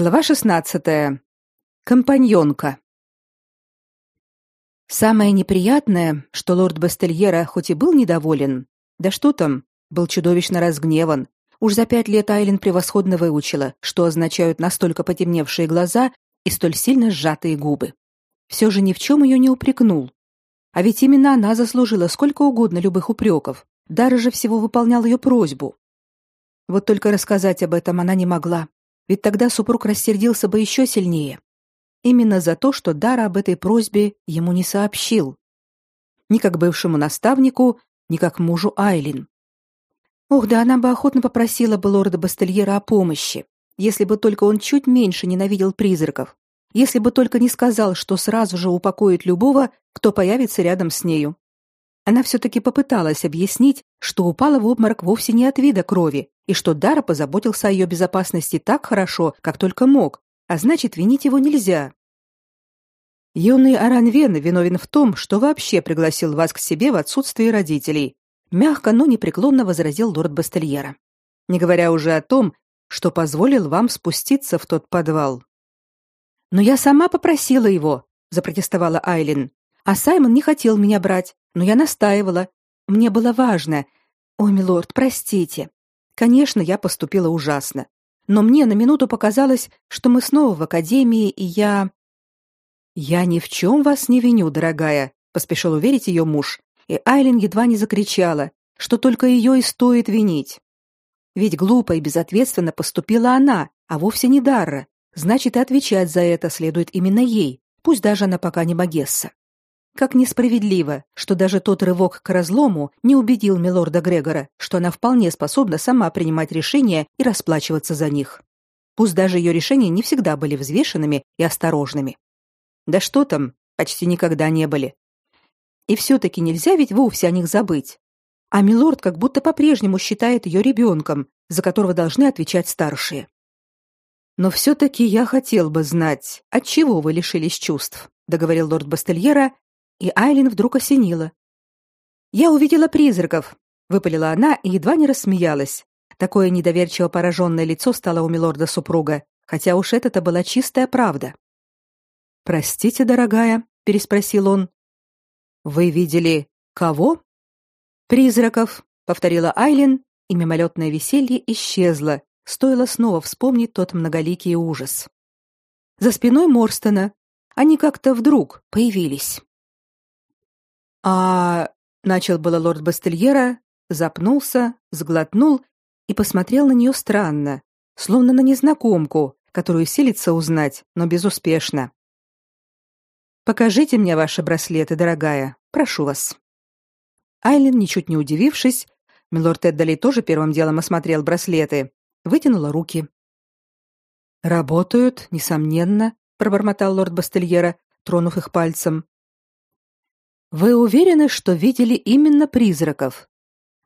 Глава 16. Компаньонка. Самое неприятное, что лорд Бастельера хоть и был недоволен, да что там, был чудовищно разгневан. Уж за пять лет Айлин превосходно выучила, что означают настолько потемневшие глаза и столь сильно сжатые губы. Все же ни в чем ее не упрекнул. А ведь именно она заслужила сколько угодно любых упреков. Дара же всего выполнял ее просьбу. Вот только рассказать об этом она не могла ведь тогда супруг рассердился бы еще сильнее. Именно за то, что Дара об этой просьбе ему не сообщил. Ни как бывшему наставнику, ни как мужу Айлин. Ох, да она бы охотно попросила бы лорда Бастельера о помощи, если бы только он чуть меньше ненавидел призраков, если бы только не сказал, что сразу же упокоит любого, кто появится рядом с нею. Она все-таки попыталась объяснить, что упала в обморок вовсе не от вида крови, и что Дара позаботился о ее безопасности так хорошо, как только мог, а значит, винить его нельзя. Юный Аранвен виновен в том, что вообще пригласил вас к себе в отсутствие родителей, мягко, но непреклонно возразил лорд Бастельера. Не говоря уже о том, что позволил вам спуститься в тот подвал. Но я сама попросила его, запротестовала Айлин. А Саймон не хотел меня брать но я настаивала. Мне было важно. О, милорд, простите. Конечно, я поступила ужасно, но мне на минуту показалось, что мы снова в академии, и я Я ни в чем вас не виню, дорогая, поспешил уверить ее муж, и Айлин едва не закричала, что только ее и стоит винить. Ведь глупо и безответственно поступила она, а вовсе не Дарра. Значит, и отвечать за это следует именно ей, пусть даже она пока не Магесса. Как несправедливо, что даже тот рывок к разлому не убедил милорда Грегора, что она вполне способна сама принимать решения и расплачиваться за них. Пусть даже ее решения не всегда были взвешенными и осторожными. Да что там, почти никогда не были. И все-таки нельзя ведь вовсе о них забыть. А милорд как будто по-прежнему считает ее ребенком, за которого должны отвечать старшие. Но все-таки я хотел бы знать, от чего вы лишились чувств, договорил лорд Бастельера и Айлин вдруг осенила. «Я увидела призраков», — выпалила она и едва не рассмеялась. Такое недоверчиво пораженное лицо стало у милорда супруга, хотя уж это-то была чистая правда. «Простите, дорогая», — переспросил он. «Вы видели кого?» «Призраков», — повторила Айлин, и мимолетное веселье исчезло, стоило снова вспомнить тот многоликий ужас. За спиной Морстона они как-то вдруг появились. А начал было лорд Бастельера, запнулся, сглотнул и посмотрел на нее странно, словно на незнакомку, которую силится узнать, но безуспешно. Покажите мне ваши браслеты, дорогая, прошу вас. Айлин, ничуть не удивившись, милорд Эддали тоже первым делом осмотрел браслеты, вытянула руки. Работают, несомненно, пробормотал лорд Бастельера, тронув их пальцем. Вы уверены, что видели именно призраков?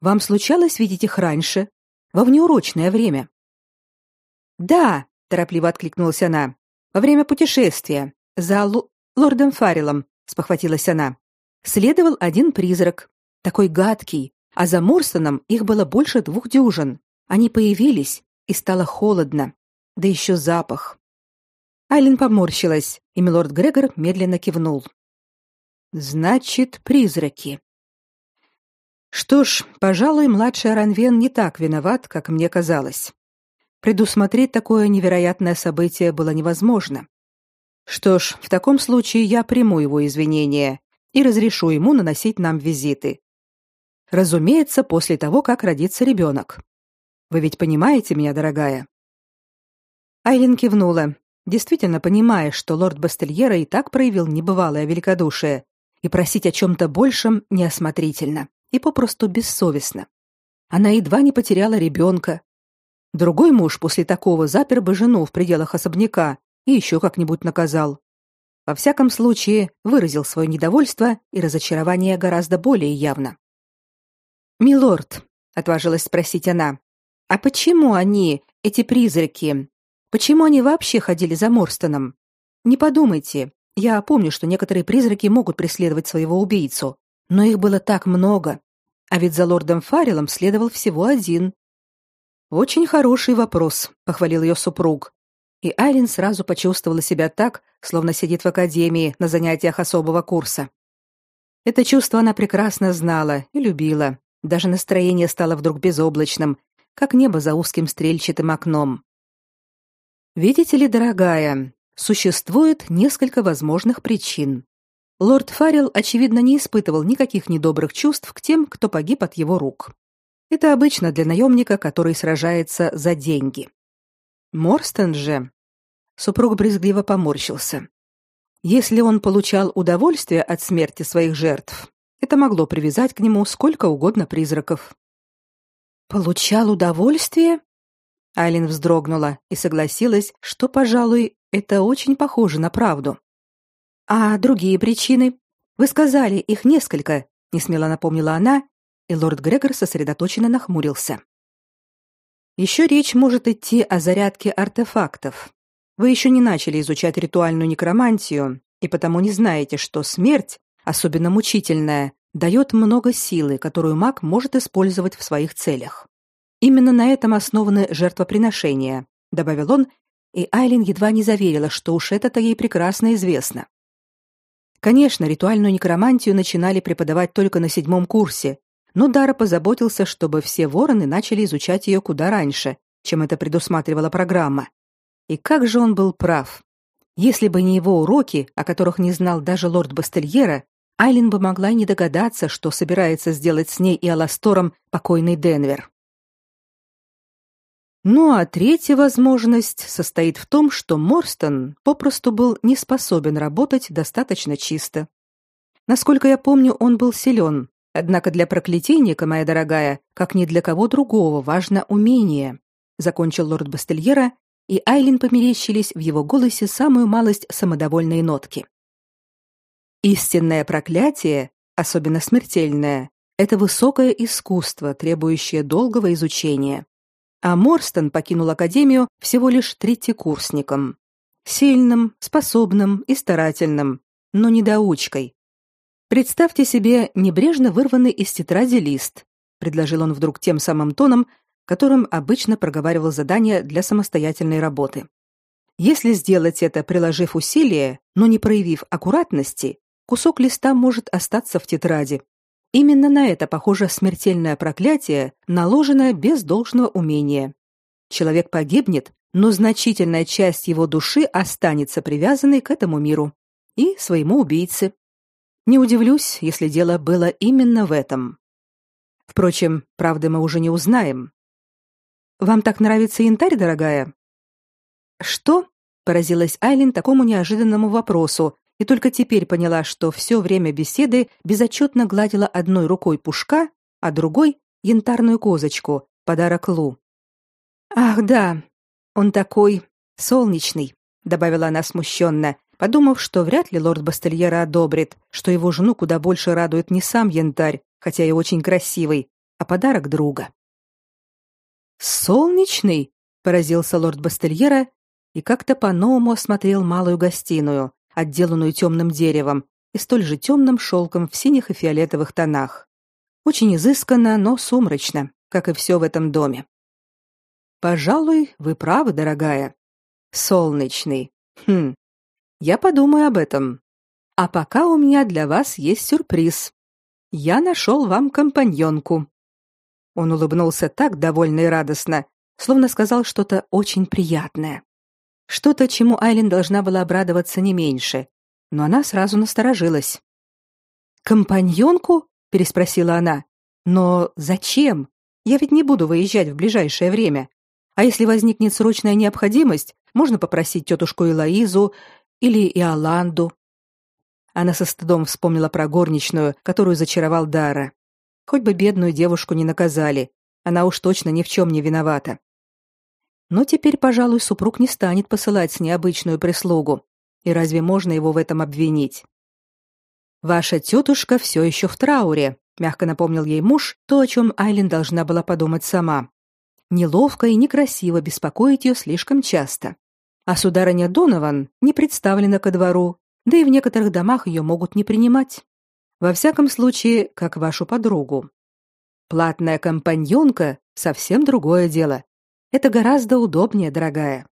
Вам случалось видеть их раньше, во внеурочное время? Да, торопливо откликнулась она. Во время путешествия за Лу... лордом Фаррелом, спохватилась она. Следовал один призрак, такой гадкий, а за Морстоном их было больше двух дюжин. Они появились, и стало холодно, да еще запах. Айлин поморщилась, и милорд Грегор медленно кивнул. Значит, призраки. Что ж, пожалуй, младший Аранвен не так виноват, как мне казалось. Предусмотреть такое невероятное событие было невозможно. Что ж, в таком случае я приму его извинения и разрешу ему наносить нам визиты. Разумеется, после того, как родится ребенок. Вы ведь понимаете меня, дорогая? Айлин кивнула, действительно понимая, что лорд Бастельера и так проявил небывалое великодушие, и просить о чем-то большем неосмотрительно и попросту бессовестно. Она едва не потеряла ребенка. Другой муж после такого запер бы жену в пределах особняка и еще как-нибудь наказал. Во всяком случае, выразил свое недовольство и разочарование гораздо более явно. «Милорд», — отважилась спросить она, — «а почему они, эти призраки, почему они вообще ходили за Морстоном? Не подумайте, я помню, что некоторые призраки могут преследовать своего убийцу, но их было так много. А ведь за лордом Фаррелом следовал всего один. Очень хороший вопрос, похвалил ее супруг. и Айлин сразу почувствовала себя так, словно сидит в академии на занятиях особого курса. Это чувство она прекрасно знала и любила. Даже настроение стало вдруг безоблачным, как небо за узким стрельчатым окном. Видите ли, дорогая, существует несколько возможных причин. Лорд Фаррелл, очевидно, не испытывал никаких недобрых чувств к тем, кто погиб от его рук. Это обычно для наемника, который сражается за деньги. Морстон же... Супруг брезгливо поморщился. Если он получал удовольствие от смерти своих жертв, это могло привязать к нему сколько угодно призраков. Получал удовольствие? Айлин вздрогнула и согласилась, что, пожалуй, это очень похоже на правду. А другие причины? Вы сказали, их несколько, несмело напомнила она, и лорд Грегор сосредоточенно нахмурился. Еще речь может идти о зарядке артефактов. Вы еще не начали изучать ритуальную некромантию, и потому не знаете, что смерть, особенно мучительная, дает много силы, которую маг может использовать в своих целях. Именно на этом основаны жертвоприношения, добавил он, и Айлин едва не заверила, что уж это-то ей прекрасно известно. Конечно, ритуальную некромантию начинали преподавать только на седьмом курсе, но Дара позаботился, чтобы все вороны начали изучать ее куда раньше, чем это предусматривала программа. И как же он был прав. Если бы не его уроки, о которых не знал даже лорд Бастельера, Айлин бы могла не догадаться, что собирается сделать с ней и Аластором покойный Денвер. Ну а третья возможность состоит в том, что Морстон попросту был не способен работать достаточно чисто. Насколько я помню, он был силен, однако для проклятийника, моя дорогая, как ни для кого другого, важно умение, закончил лорд Бастельера и Айлин померещились в его голосе самую малость самодовольные нотки. Истинное проклятие, особенно смертельное, это высокое искусство, требующее долгого изучения. А Морстон покинул академию всего лишь третьекурсником. Сильным, способным и старательным, но недоучкой. Представьте себе небрежно вырванный из тетради лист, предложил он вдруг тем самым тоном, которым обычно проговаривал задания для самостоятельной работы. Если сделать это, приложив усилия, но не проявив аккуратности, кусок листа может остаться в тетради. Именно на это похоже смертельное проклятие, наложенное без должного умения. Человек погибнет, но значительная часть его души останется привязанной к этому миру и своему убийце. Не удивлюсь, если дело было именно в этом. Впрочем, правды мы уже не узнаем, вам так нравится янтарь, дорогая? Что? поразилась Айлин такому неожиданному вопросу и только теперь поняла, что все время беседы безотчетно гладила одной рукой пушка, а другой янтарную козочку, подарок Лу. Ах, да. Он такой солнечный, добавила она смущенно, подумав, что вряд ли лорд Бастельера одобрит, что его жену куда больше радует не сам янтарь, хотя и очень красивый, а подарок друга. Солнечный, поразился лорд Бастельера и как-то по-новому осмотрел малую гостиную, отделанную темным деревом и столь же темным шелком в синих и фиолетовых тонах. Очень изысканно, но сумрачно, как и все в этом доме. Пожалуй, вы правы, дорогая. Солнечный. Хм. Я подумаю об этом. А пока у меня для вас есть сюрприз. Я нашел вам компаньонку. Он улыбнулся так довольно и радостно, словно сказал что-то очень приятное. Что-то, чему Айлин должна была обрадоваться не меньше, но она сразу насторожилась. «Компаньонку?» — переспросила она. «Но зачем? Я ведь не буду выезжать в ближайшее время. А если возникнет срочная необходимость, можно попросить тетушку Элоизу или Иоланду». Она со стыдом вспомнила про горничную, которую зачаровал Дара. Хоть бы бедную девушку не наказали, она уж точно ни в чем не виновата. Но теперь, пожалуй, супруг не станет посылать с необычную прислугу. И разве можно его в этом обвинить? Ваша тетушка все еще в трауре, мягко напомнил ей муж то, о чем Айлин должна была подумать сама. Неловко и некрасиво беспокоить ее слишком часто. А сударыня Донован не представлена ко двору, да и в некоторых домах ее могут не принимать. Во всяком случае, как вашу подругу. Платная компаньонка совсем другое дело. Это гораздо удобнее, дорогая.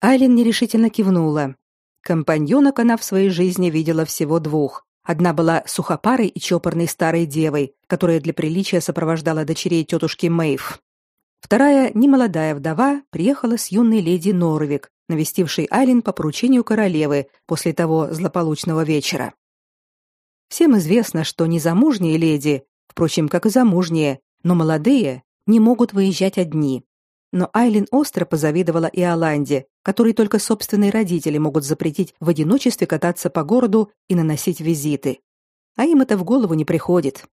Айлин нерешительно кивнула. Компаньонок она в своей жизни видела всего двух. Одна была сухопарой и чопорной старой девой, которая для приличия сопровождала дочерей тетушки Мэйв. Вторая, немолодая вдова, приехала с юной леди Норвик, навестившей Айлин по поручению королевы после того злополучного вечера. Всем известно, что незамужние леди, впрочем, как и замужние, но молодые, не могут выезжать одни. Но Айлин остро позавидовала и Аланде, которой только собственные родители могут запретить в одиночестве кататься по городу и наносить визиты. А им это в голову не приходит.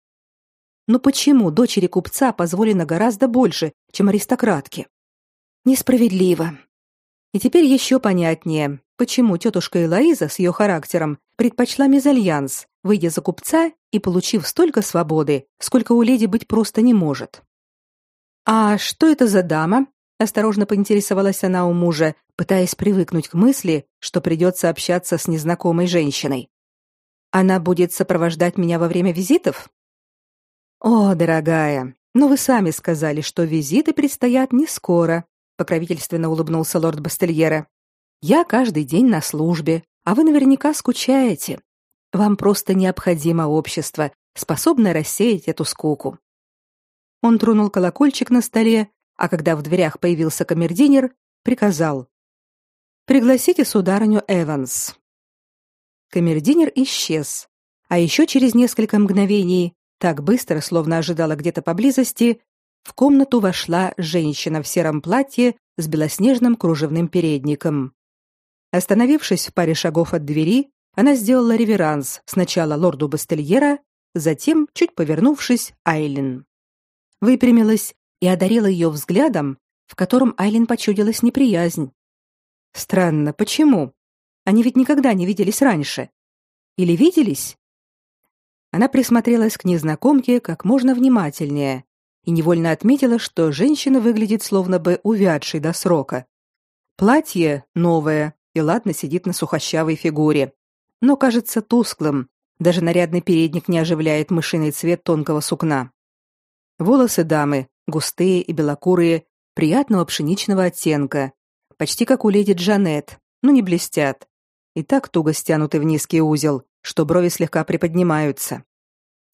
Но почему дочери купца позволено гораздо больше, чем аристократке? Несправедливо. И теперь еще понятнее, почему тетушка Элоиза с ее характером предпочла мезальянс, выйдя за купца и получив столько свободы, сколько у леди быть просто не может. А что это за дама? осторожно поинтересовалась она у мужа, пытаясь привыкнуть к мысли, что придется общаться с незнакомой женщиной. Она будет сопровождать меня во время визитов? О, дорогая, но вы сами сказали, что визиты предстоят не скоро, покровительственно улыбнулся лорд Бастельера. Я каждый день на службе, а вы наверняка скучаете. Вам просто необходимо общество, способное рассеять эту скуку. Он тронул колокольчик на столе, а когда в дверях появился камердинер, приказал: "Пригласите сударыню Эванс". Камердинер исчез, а еще через несколько мгновений, так быстро, словно ожидала где-то поблизости, в комнату вошла женщина в сером платье с белоснежным кружевным передником. Остановившись в паре шагов от двери, она сделала реверанс сначала лорду Бастельера, затем, чуть повернувшись, Айлин. Выпрямилась и одарила ее взглядом, в котором Айлин почудилась неприязнь. Странно, почему? Они ведь никогда не виделись раньше. Или виделись? Она присмотрелась к незнакомке как можно внимательнее и невольно отметила, что женщина выглядит словно бы увядшей до срока. Платье новое и ладно сидит на сухощавой фигуре но кажется тусклым. Даже нарядный передник не оживляет мышиный цвет тонкого сукна. Волосы дамы, густые и белокурые, приятного пшеничного оттенка, почти как у леди Джанет, но не блестят. И так туго стянуты в низкий узел, что брови слегка приподнимаются.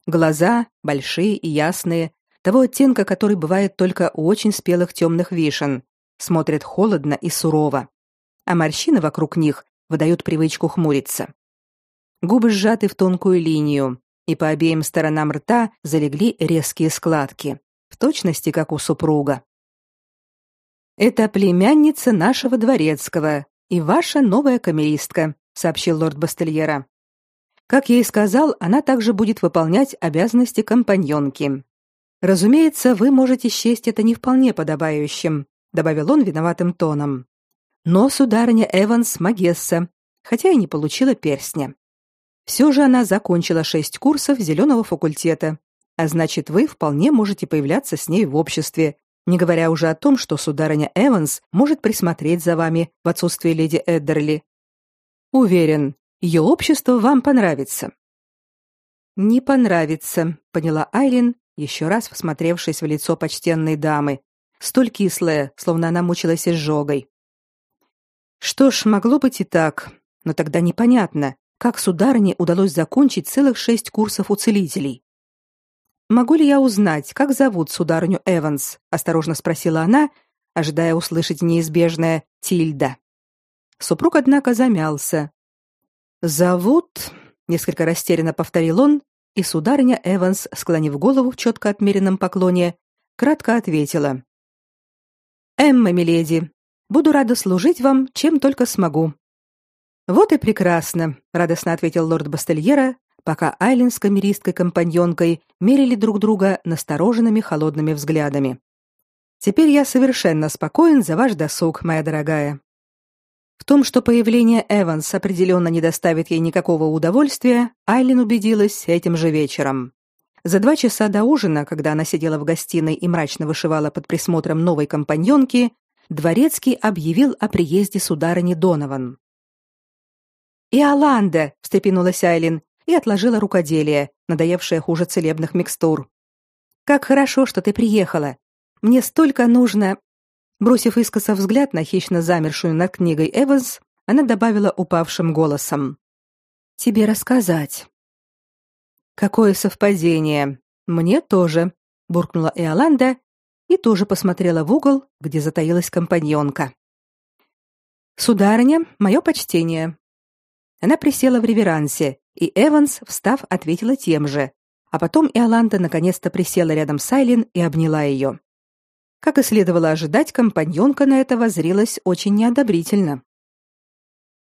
Глаза большие и ясные, того оттенка, который бывает только у очень спелых темных вишен, смотрят холодно и сурово, а морщины вокруг них выдают привычку хмуриться. Губы сжаты в тонкую линию, и по обеим сторонам рта залегли резкие складки, в точности как у супруга. Это племянница нашего дворецкого и ваша новая камеристка, сообщил лорд Бастельера. Как я и сказал, она также будет выполнять обязанности компаньонки. Разумеется, вы можете счесть это не вполне подобающим, добавил он виноватым тоном. Но сударыня Эванс магесса, хотя и не получила перстня. Все же она закончила шесть курсов зеленого факультета, а значит, вы вполне можете появляться с ней в обществе, не говоря уже о том, что сударыня Эванс может присмотреть за вами в отсутствие леди Эддерли. Уверен, ее общество вам понравится. Не понравится, поняла Айлин, еще раз всмотревшись в лицо почтенной дамы, столь кислое, словно она мучилась изжогой. Что ж, могло быть и так, но тогда непонятно, как сударыне удалось закончить целых шесть курсов у целителей. Могу ли я узнать, как зовут сударыню Эванс? осторожно спросила она, ожидая услышать неизбежное Тильда. Супруг однако замялся. Зовут, несколько растерянно повторил он, и сударыня Эванс, склонив голову в четко отмеренном поклоне, кратко ответила: Эмма миледи, буду рада служить вам, чем только смогу. Вот и прекрасно, радостно ответил лорд Бастельера, пока Айлин с камеристкой компаньонкой мерили друг друга настороженными холодными взглядами. Теперь я совершенно спокоен за ваш досуг, моя дорогая. В том, что появление Эванс определенно не доставит ей никакого удовольствия, Айлин убедилась этим же вечером. За два часа до ужина, когда она сидела в гостиной и мрачно вышивала под присмотром новой компаньонки, дворецкий объявил о приезде сударыни Донован. «Иоланда!» — встрепенулась Айлин и отложила рукоделие, надоевшее хуже целебных микстур. «Как хорошо, что ты приехала. Мне столько нужно...» Бросив искоса взгляд на хищно замершую над книгой Эванс, она добавила упавшим голосом: "Тебе рассказать". Какое совпадение. Мне тоже, буркнула Иоланда и тоже посмотрела в угол, где затаилась компаньонка. Сударыня, мое почтение. Она присела в реверансе, и Эванс, встав, ответила тем же. А потом Иоланда наконец-то присела рядом с Айлин и обняла ее. Как и следовало ожидать, компаньонка на это воззрилась очень неодобрительно.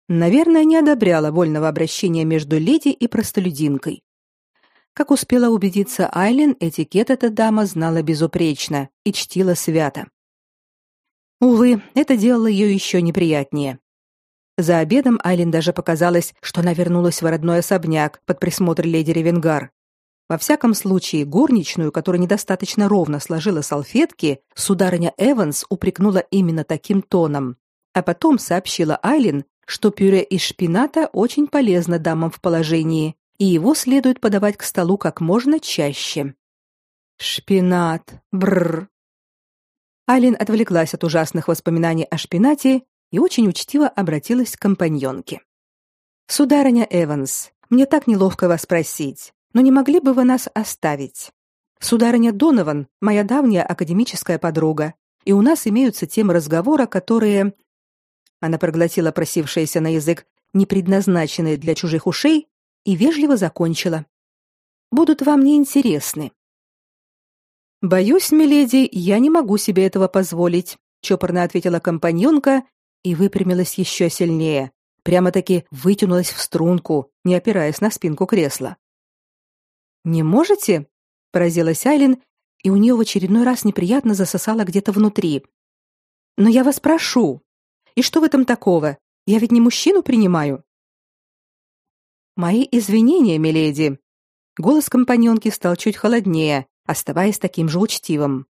Наверное, не одобряла вольного обращения между леди и простолюдинкой. Как успела убедиться Айлин, этикет эта дама знала безупречно и чтила свято. Увы, это делало ее еще неприятнее. За обедом Айлин даже показалось, что она вернулась в родной особняк под присмотр леди Ревенгар. Во всяком случае, горничную, которая недостаточно ровно сложила салфетки, сударыня Эванс упрекнула именно таким тоном, а потом сообщила Айлин, что пюре из шпината очень полезно дамам в положении, и его следует подавать к столу как можно чаще. Шпинат. Бррр. Айлин отвлеклась от ужасных воспоминаний о шпинате и очень учтиво обратилась к компаньонке. Сударыня Эванс, мне так неловко вас спросить, но не могли бы вы нас оставить? Сударыня Донован моя давняя академическая подруга, и у нас имеются темы разговора, которые Она проглотила просившееся на язык не предназначенные для чужих ушей и вежливо закончила. Будут вам не интересны. Боюсь, миледи, я не могу себе этого позволить, чопорно ответила компаньонка и выпрямилась еще сильнее, прямо-таки вытянулась в струнку, не опираясь на спинку кресла. Не можете? поразилась Айлин, и у нее в очередной раз неприятно засосало где-то внутри. Но я вас прошу. И что в этом такого? Я ведь не мужчину принимаю. Мои извинения, миледи. Голос компаньонки стал чуть холоднее, оставаясь таким же учтивым.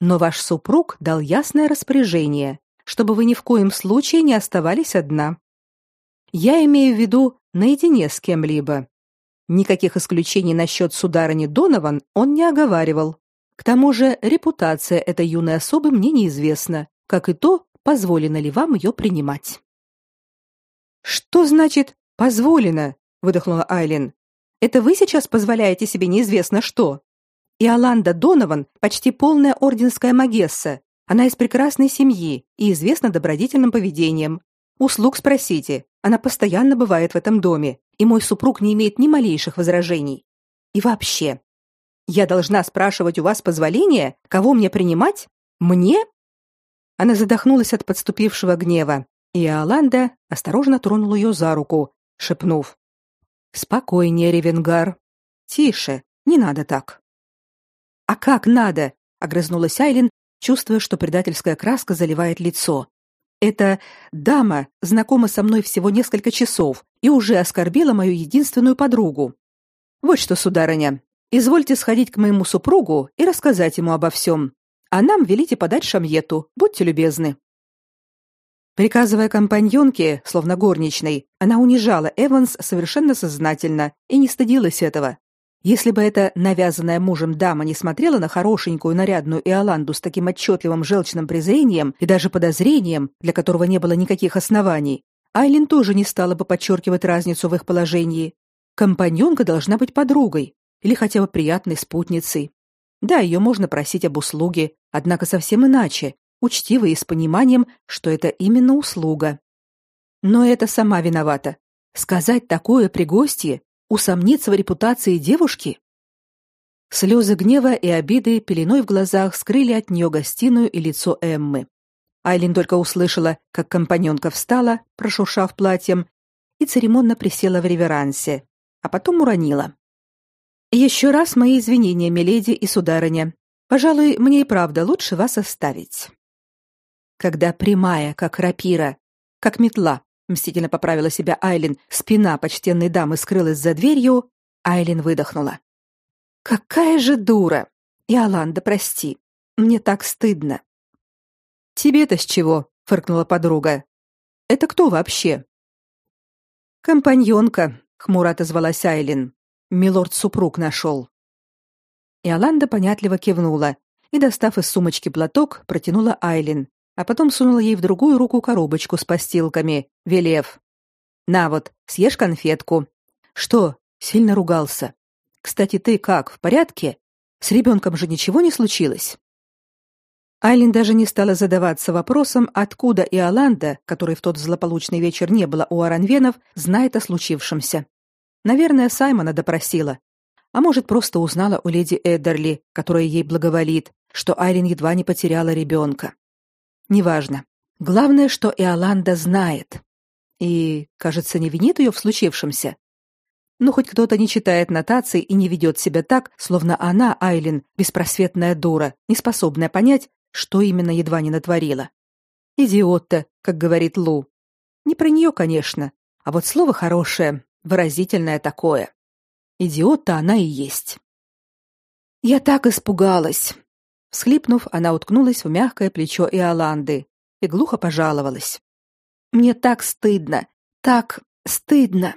Но ваш супруг дал ясное распоряжение, чтобы вы ни в коем случае не оставались одна. Я имею в виду наедине с кем-либо. Никаких исключений насчет сударыни Донован он не оговаривал. К тому же репутация этой юной особы мне неизвестна, как и то, позволено ли вам ее принимать. Что значит позволено? выдохнула Айлин. Это вы сейчас позволяете себе неизвестно что? И Аланда Донован почти полная орденская магесса. Она из прекрасной семьи и известна добродетельным поведением. Услуг спросите. Она постоянно бывает в этом доме и мой супруг не имеет ни малейших возражений. И вообще, я должна спрашивать у вас позволения, кого мне принимать? Мне? Она задохнулась от подступившего гнева, и Аланда осторожно тронула ее за руку, шепнув: "Спокойнее, Ревенгар. Тише, не надо так". "А как надо?" огрызнулась Айлин, чувствуя, что предательская краска заливает лицо. Эта дама знакома со мной всего несколько часов и уже оскорбила мою единственную подругу. Вот что, сударыня, извольте сходить к моему супругу и рассказать ему обо всем. А нам велите подать шамьету. Будьте любезны. Приказывая компаньонке, словно горничной, она унижала Эванс совершенно сознательно и не стыдилась этого. Если бы эта навязанная мужем дама не смотрела на хорошенькую нарядную Иоланду с таким отчетливым желчным презрением и даже подозрением, для которого не было никаких оснований, Айлин тоже не стала бы подчеркивать разницу в их положении. Компаньонка должна быть подругой или хотя бы приятной спутницей. Да, ее можно просить об услуге, однако совсем иначе, учтиво и с пониманием, что это именно услуга. Но это сама виновата. Сказать такое при гостье усомниться в репутации девушки? Слезы гнева и обиды пеленой в глазах скрыли от нее гостиную и лицо Эммы. Айлин только услышала, как компаньонка встала, прошуршав платьем, и церемонно присела в реверансе, а потом уронила. «Еще раз мои извинения, миледи и сударыня. Пожалуй, мне и правда лучше вас оставить». Когда прямая, как рапира, как метла, мстительно поправила себя Айлин, спина почтенной дамы скрылась за дверью, Айлин выдохнула. Какая же дура. Иоланда, прости. Мне так стыдно. Тебе-то с чего? фыркнула подруга. Это кто вообще? Компаньонка, хмуро отозвалась Айлин. Милорд супруг нашел. Иоланда понятливо кивнула и, достав из сумочки платок, протянула Айлин, а потом сунула ей в другую руку коробочку с постилками, велев. «На вот, съешь конфетку». «Что?» — сильно ругался. «Кстати, ты как, в порядке? С ребенком же ничего не случилось?» Айлин даже не стала задаваться вопросом, откуда Иоланда, которой в тот злополучный вечер не было у Аранвенов, знает о случившемся. Наверное, Саймона допросила. А может, просто узнала у леди Эддерли, которая ей благоволит, что Айлин едва не потеряла ребенка. Неважно. Главное, что Иоланда знает. И, кажется, не винит ее в случившемся. Ну, хоть кто-то не читает нотаций и не ведет себя так, словно она, Айлин, беспросветная дура, не способная понять, что именно едва не натворила. Идиотка, как говорит Лу. Не про нее, конечно, а вот слово хорошее, выразительное такое. Идиот-то она и есть. Я так испугалась. Всхлипнув, она уткнулась в мягкое плечо Иоланды и глухо пожаловалась. Мне так стыдно, так стыдно.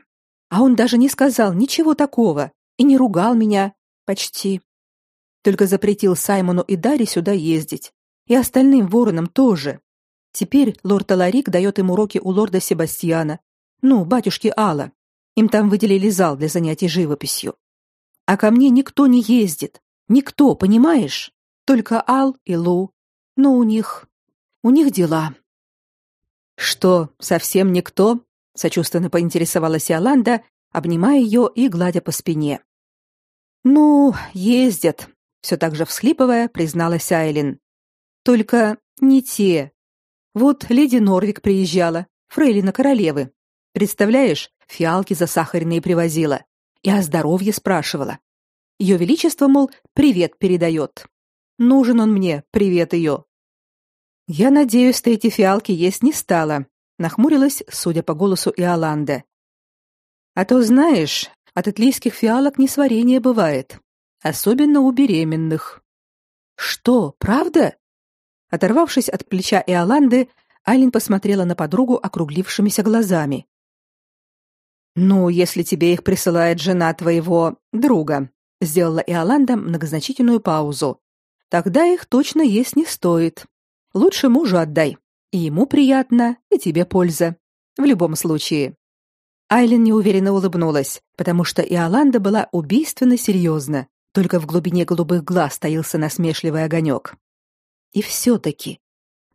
А он даже не сказал ничего такого и не ругал меня почти. Только запретил Саймону и Даре сюда ездить, и остальным воронам тоже. Теперь лорд Аларик дает им уроки у лорда Себастьяна, ну, батюшки Алла. Им там выделили зал для занятий живописью. А ко мне никто не ездит. Никто, понимаешь? Только Ал и Лу. Но у них... у них дела. Что, совсем никто? Сочувственно поинтересовалась Иоланда, обнимая ее и гладя по спине. Ну, ездят, все так же всхлипывая, призналась Айлин. Только не те. Вот леди Норвик приезжала, фрейлина королевы. Представляешь, фиалки засахаренные привозила и о здоровье спрашивала. Ее величество, мол, привет передает. Нужен он мне, привет ее. Я надеюсь, ты эти фиалки есть не стала, нахмурилась, судя по голосу Иоланда. А то знаешь, от итлийских фиалок несварение бывает, особенно у беременных. Что, правда? Оторвавшись от плеча Иоланды, Айлин посмотрела на подругу округлившимися глазами. «Ну, если тебе их присылает жена твоего друга», — сделала Иоланда многозначительную паузу, «тогда их точно есть не стоит. Лучше мужу отдай. И ему приятно, и тебе польза. В любом случае». Айлин неуверенно улыбнулась, потому что Иоланда была убийственно серьезна, только в глубине голубых глаз таился насмешливый огонек. И все-таки.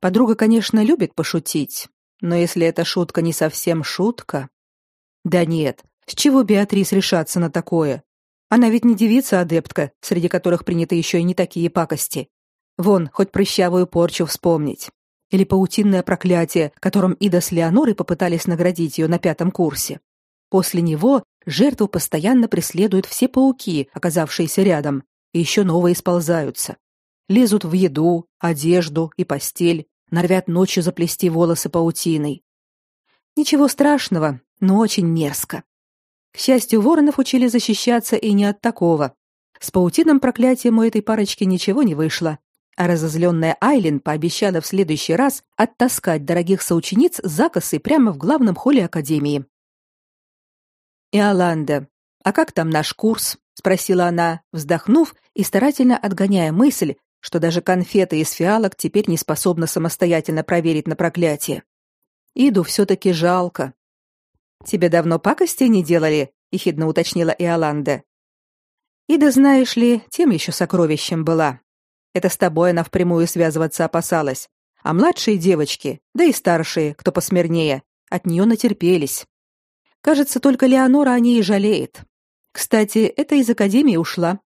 Подруга, конечно, любит пошутить, но если эта шутка не совсем шутка... Да нет, с чего Беатрис решаться на такое? Она ведь не девица-адептка, среди которых приняты еще и не такие пакости. Вон, хоть прыщавую порчу вспомнить. Или паутинное проклятие, которым Ида с Леонорой попытались наградить ее на пятом курсе. После него жертву постоянно преследуют все пауки, оказавшиеся рядом, и еще новые сползаются лезут в еду, одежду и постель, норовят ночью заплести волосы паутиной. Ничего страшного, но очень мерзко. К счастью, воронов учили защищаться и не от такого. С паутином проклятием у этой парочки ничего не вышло, а разозленная Айлин пообещала в следующий раз оттаскать дорогих соучениц за косы прямо в главном холле академии. «Иоланда, а как там наш курс?» — спросила она, вздохнув и старательно отгоняя мысль, что даже конфеты из фиалок теперь не способна самостоятельно проверить на проклятие. Иду все-таки жалко. Тебе давно пакости не делали? ехидно уточнила Иоланда. Ида, знаешь ли, тем еще сокровищем была. Это с тобой она впрямую связываться опасалась. А младшие девочки, да и старшие, кто посмирнее, от нее натерпелись. Кажется, только Леонора о ней и жалеет. Кстати, это из академии ушла.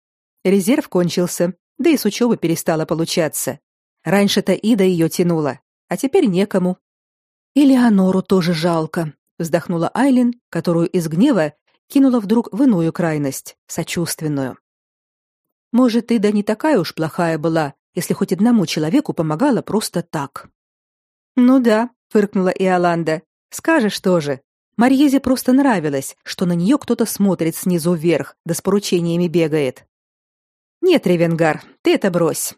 Резерв кончился, да и с учебы перестала получаться. Раньше-то Ида ее тянула, а теперь некому. И Леонору тоже жалко, вздохнула Айлин, которую из гнева кинула вдруг в иную крайность, сочувственную. Может, Ида не такая уж плохая была, если хоть одному человеку помогала просто так. Ну да, фыркнула Иоланда. Скажешь тоже. Марьезе просто нравилось, что на нее кто-то смотрит снизу вверх, да с поручениями бегает. Нет, Ревенгар, ты это брось.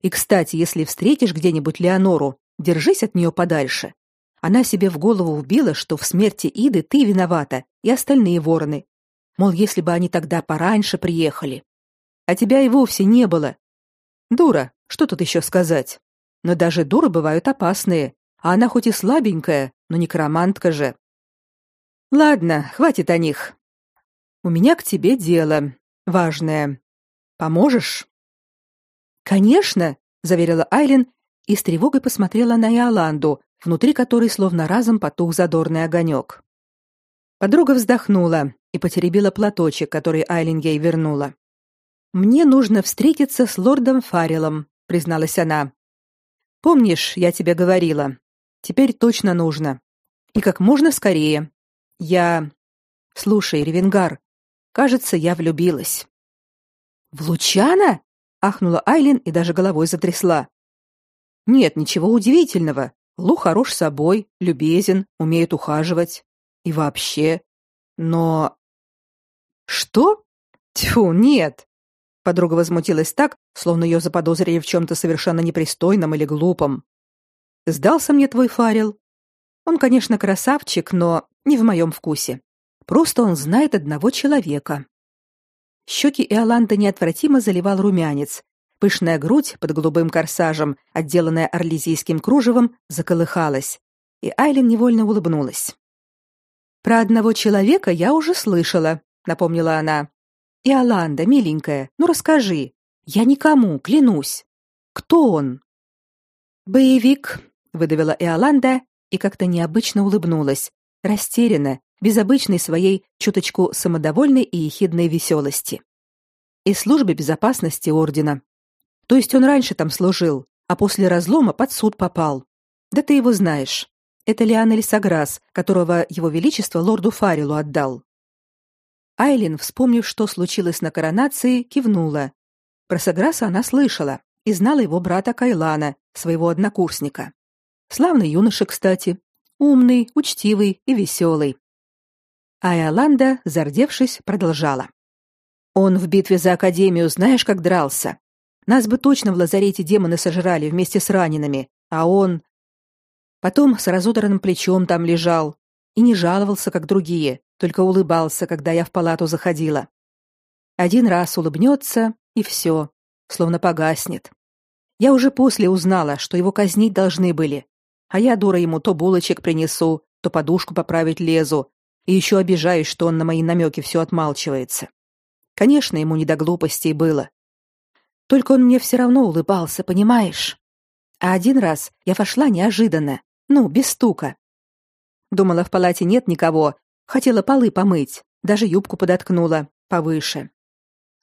И, кстати, если встретишь где-нибудь Леонору, держись от нее подальше. Она себе в голову вбила, что в смерти Иды ты виновата, и остальные вороны. Мол, если бы они тогда пораньше приехали. А тебя и вовсе не было. Дура, Что тут еще сказать? Но даже дуры бывают опасные, а она хоть и слабенькая, но некромантка же. Ладно, хватит о них. У меня к тебе дело важное. Поможешь? Конечно, заверила Айлин и с тревогой посмотрела на Иоланду, внутри которой словно разом потух задорный огонек. Подруга вздохнула и потеребила платочек, который Айлин ей вернула. Мне нужно встретиться с лордом Фарилом, призналась она. Помнишь, я тебе говорила. Теперь точно нужно. И как можно скорее. Я Слушай, Ревенгар, кажется, я влюбилась. В Лучана? ахнула Айлин и даже головой затрясла. Нет, ничего удивительного. Лу хорош собой, любезен, умеет ухаживать и вообще. Но Что? Тьфу, нет. Подруга возмутилась так, словно ее заподозрили в чем то совершенно непристойном или глупом. Сдался мне твой Фарил. Он, конечно, красавчик, но не в моем вкусе. Просто он знает одного человека. Щеки Иоланды неотвратимо заливал румянец. Пышная грудь под голубым корсажем, отделанная орлезийским кружевом, заколыхалась, и Айлин невольно улыбнулась. Про одного человека я уже слышала, напомнила она. Иоланда, миленькая, ну расскажи. Я никому, клянусь. Кто он? Боевик, выдавила Иоланда и как-то необычно улыбнулась, растерянно, без обычной своей чуточку самодовольной и ехидной веселости. Из службы безопасности ордена. То есть он раньше там служил, а после разлома под суд попал. Да ты его знаешь. Это Лиан Эльсаграс, которого его величество лорду Фарилу отдал. Айлин, вспомнив, что случилось на коронации, кивнула. Про Саграса она слышала и знала его брата Кайлана, своего однокурсника. Славный юноша, кстати, умный, учтивый и веселый. А Иоланда, зардевшись, продолжала. Он в битве за академию, знаешь, как дрался. Нас бы точно в лазарете демоны сожрали вместе с ранеными, а он потом с разодранным плечом там лежал и не жаловался, как другие, только улыбался, когда я в палату заходила. Один раз улыбнется, и все, словно погаснет. Я уже после узнала, что его казнить должны были, а я, дура, ему то булочек принесу, то подушку поправить лезу, и еще обижаюсь, что он на мои намеки все отмалчивается. Конечно, ему не до глупостей было. Только он мне все равно улыбался, понимаешь? А один раз я вошла неожиданно, ну, без стука. Думала, в палате нет никого, Хотела полы помыть, даже юбку подоткнула повыше.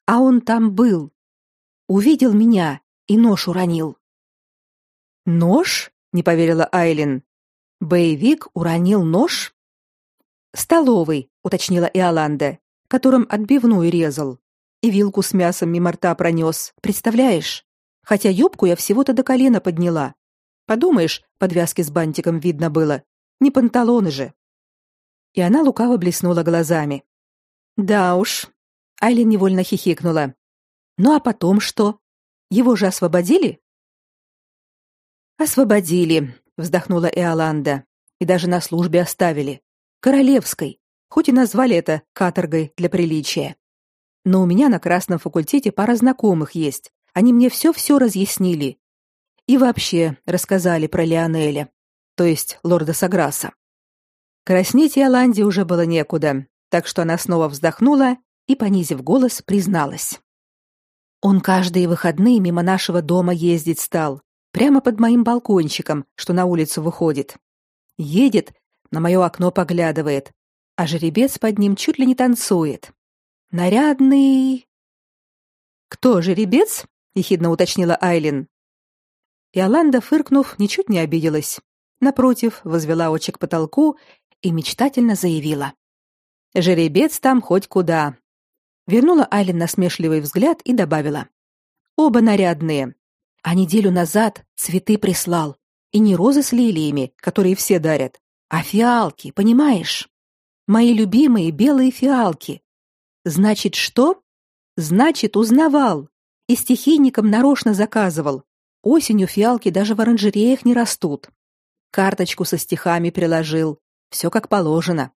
А он там был. Увидел меня и нож уронил. Нож? не поверила Айлин. Боевик уронил нож? Столовый, уточнила Иоланда, которым отбивную резал. И вилку с мясом мимо рта пронес. Представляешь? Хотя юбку я всего-то до колена подняла. Подумаешь, подвязки с бантиком видно было. Не панталоны же и она лукаво блеснула глазами. Да уж. Айлин невольно хихикнула. Ну а потом что? Его же освободили? Освободили, вздохнула Иоланда. И даже на службе оставили. Королевской, хоть и назвали это каторгой для приличия. Но у меня на Красном факультете пара знакомых есть. Они мне все-все разъяснили. И вообще рассказали про Леонеля, то есть лорда Саграса. Краснеть Иоланде уже было некуда, так что она снова вздохнула и, понизив голос, призналась. Он каждые выходные мимо нашего дома ездить стал, прямо под моим балкончиком, что на улицу выходит. Едет, на мое окно поглядывает, а жеребец под ним чуть ли не танцует. Нарядный... Кто жеребец? ехидно уточнила Айлин. Иоланда, фыркнув, ничуть не обиделась. Напротив, возвела очи к потолку и мечтательно заявила: "Жеребец там хоть куда". Вернула Айлин насмешливый взгляд и добавила: "Оба нарядные. А неделю назад цветы прислал, и не розы с лилиями, которые все дарят, а фиалки, понимаешь? Мои любимые белые фиалки. Значит, что? Значит, узнавал. И стихийникам нарочно заказывал. Осенью фиалки даже в оранжереях не растут. Карточку со стихами приложил, все как положено.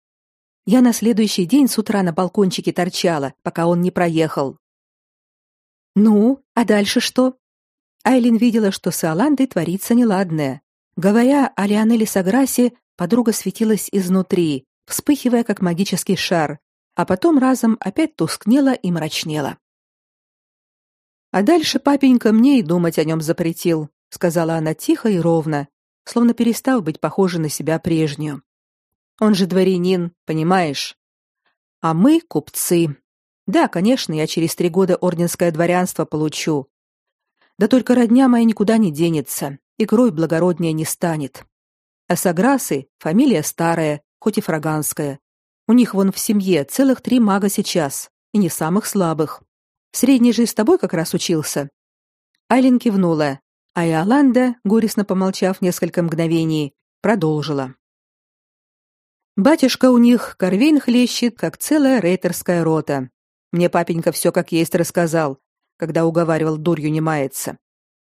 Я на следующий день с утра на балкончике торчала, пока он не проехал. Ну, а дальше что? Айлин видела, что с Аландой творится неладное. Говоря о Лионеле Саграсе, подруга светилась изнутри, вспыхивая как магический шар, а потом разом опять тускнела и мрачнела. А дальше папенька мне и думать о нем запретил, сказала она тихо и ровно, словно перестав быть похожа на себя прежнюю. Он же дворянин, понимаешь? А мы купцы. Да, конечно, я через три года орденское дворянство получу. Да только родня моя никуда не денется, и кровь благороднее не станет. А Саграсы фамилия старая, хоть и фраганская. У них вон в семье целых три мага сейчас, и не самых слабых. Средний же с тобой как раз учился. Айлин кивнула, а Иоланда, горестно помолчав несколько мгновений, продолжила. Батюшка у них корвейн хлещет, как целая рейтерская рота. Мне папенька все как есть рассказал, когда уговаривал дурью не маяться.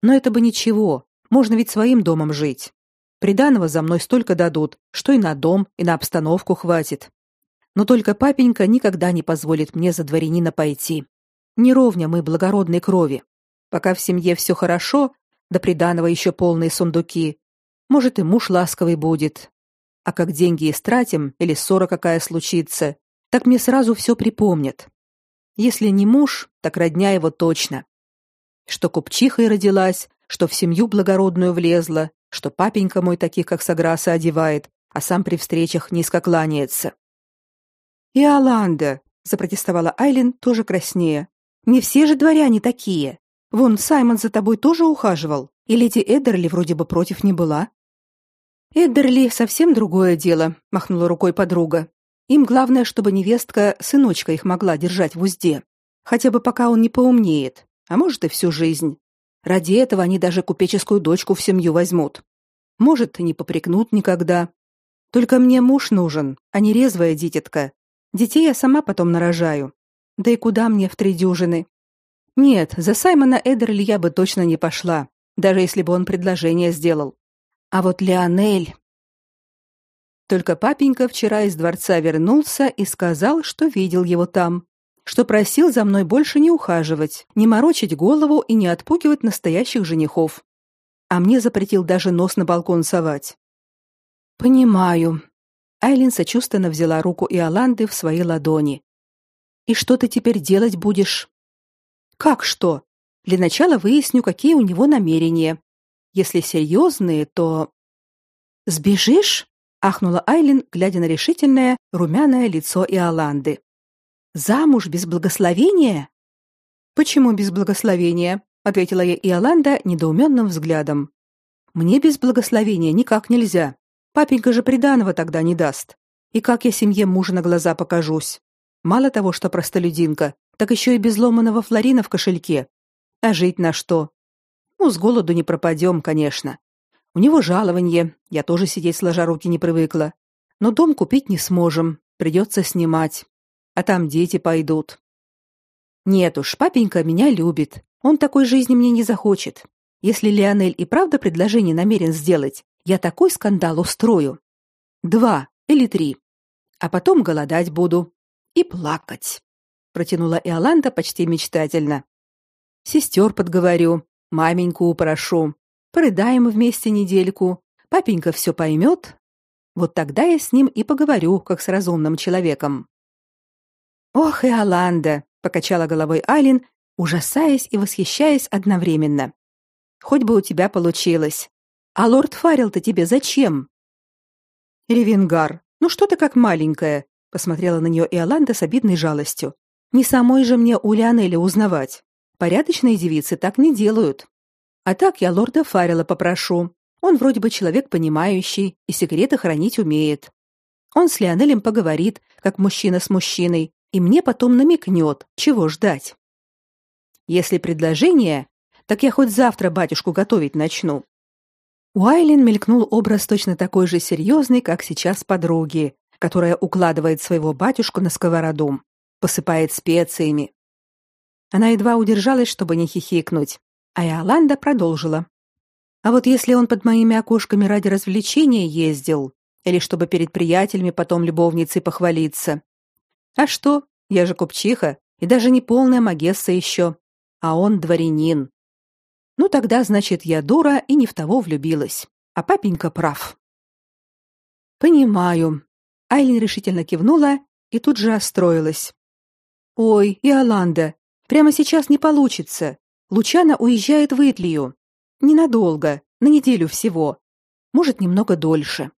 Но это бы ничего, можно ведь своим домом жить. Приданого за мной столько дадут, что и на дом, и на обстановку хватит. Но только папенька никогда не позволит мне за дворянина пойти. Не ровня мы благородной крови. Пока в семье все хорошо, да приданого еще полные сундуки, может и муж ласковый будет. А как деньги истратим или ссора какая случится, так мне сразу все припомнят. Если не муж, так родня его точно. Что купчихой родилась, что в семью благородную влезла, что папенька мой таких, как Саграса, одевает, а сам при встречах низко кланяется. «И Аланда», — запротестовала Айлин, тоже краснея. Не все же дворяне такие. Вон Саймон за тобой тоже ухаживал, и леди Эдерли вроде бы против не была. Эдерли совсем другое дело, махнула рукой подруга. Им главное, чтобы невестка сыночка их могла держать в узде, хотя бы пока он не поумнеет, а может и всю жизнь. Ради этого они даже купеческую дочку в семью возьмут. Может, и не попрекнут никогда. Только мне муж нужен, а не резвая дитятка. Детей я сама потом нарожаю. Да и куда мне в три дюжины? Нет, за Саймона Эдерли я бы точно не пошла, даже если бы он предложение сделал. А вот Леонель... Только папенька вчера из дворца вернулся и сказал, что видел его там, что просил за мной больше не ухаживать, не морочить голову и не отпугивать настоящих женихов. А мне запретил даже нос на балкон совать. Понимаю. Айлин сочувственно взяла руку Иоланды в свои ладони. И что ты теперь делать будешь? Как что? Для начала выясню, какие у него намерения. Если серьезные, то Сбежишь? ахнула Айлин, глядя на решительное, румяное лицо Иоланды. Замуж без благословения? Почему без благословения? ответила ей Иоланда недоуменным взглядом. Мне без благословения никак нельзя. Папенька же приданого тогда не даст. И как я семье мужа на глаза покажусь? Мало того, что простолюдинка, так еще и без ломаного флорина в кошельке. А жить на что? Ну, с голоду не пропадем, конечно. У него жалование, я тоже сидеть сложа руки не привыкла. Но дом купить не сможем, придется снимать. А там дети пойдут. Нет уж, папенька меня любит. Он такой жизни мне не захочет. Если Леонель и правда предложение намерен сделать, я такой скандал устрою. Два или три. А потом голодать буду и плакать, протянула Иоланда почти мечтательно. Сестер подговорю, маменьку упрошу, порыдаем вместе недельку, папенька все поймет. Вот тогда я с ним и поговорю, как с разумным человеком. Ох, Иоланда, покачала головой Алин, ужасаясь и восхищаясь одновременно. Хоть бы у тебя получилось. А лорд Фаррелл-то тебе зачем? Ревенгар, ну что ты как маленькая, посмотрела на нее Иоланда с обидной жалостью. Не самой же мне у Леонели узнавать. Порядочные девицы так не делают. А так я лорда Фаррелла попрошу. Он вроде бы человек понимающий и секреты хранить умеет. Он с Леонелем поговорит, как мужчина с мужчиной, и мне потом намекнет, чего ждать. Если предложение, так я хоть завтра батюшку готовить начну. У Айлин мелькнул образ точно такой же серьезный, как сейчас подруги, которая укладывает своего батюшку на сковороду, посыпает специями. Она едва удержалась, чтобы не хихикнуть, а Иоланда продолжила. А вот если он под моими окошками ради развлечения ездил, или чтобы перед приятелями потом любовницей похвалиться. А что? Я же купчиха, и даже не полная магесса еще, а он дворянин. Ну тогда, значит, я дура и не в того влюбилась. А папенька прав. Понимаю. Айлин решительно кивнула и тут же расстроилась. Ой, Иоланда, прямо сейчас не получится. Лучана уезжает в Итлию. Ненадолго, на неделю всего. Может, немного дольше.